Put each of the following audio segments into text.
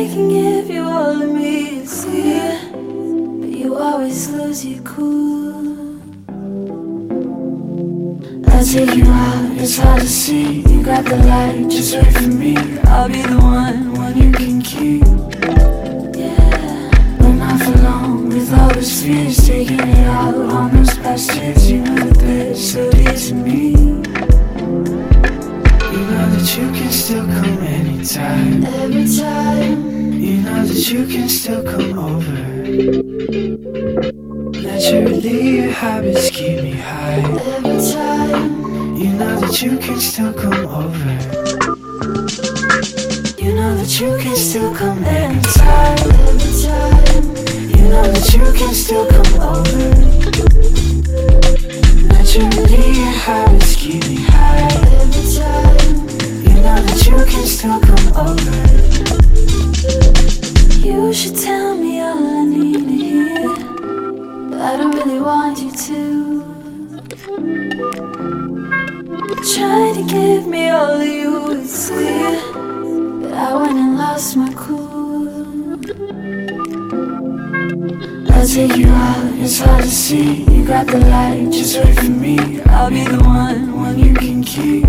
I can give you all of me, it's clear. But you always lose your cool. I'll take you out, it's hard to see. You got the light, just wait for me. I'll be the one, one you can keep. Yeah, we're not for long with all those fears. Taking it out on those past years, you know the best. So anytime. Every time, You know that you can still come over. Naturally, your habits keep me high. every time. You know that you can still come over. You know that you can still come anytime. Every time, You know that you can still come want you to. Trying to give me all of you, it's clear. But I went and lost my cool. I'll take you out, it's hard to see. You got the light, just wait for me. I'll be the one, one you can keep.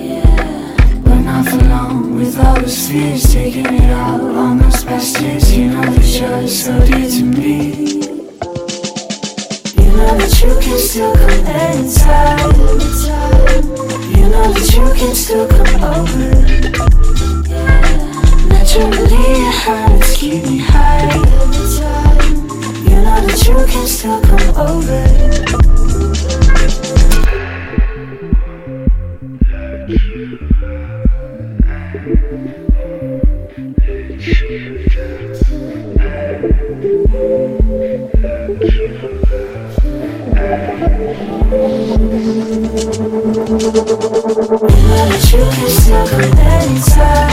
Yeah, But not for long, with all those fears taking it out on those past years. You know that you're so dear you can still come anytime. You know that you can still come over. Naturally, your habits keep me high. You know that you can still come over. You that you can still come anytime.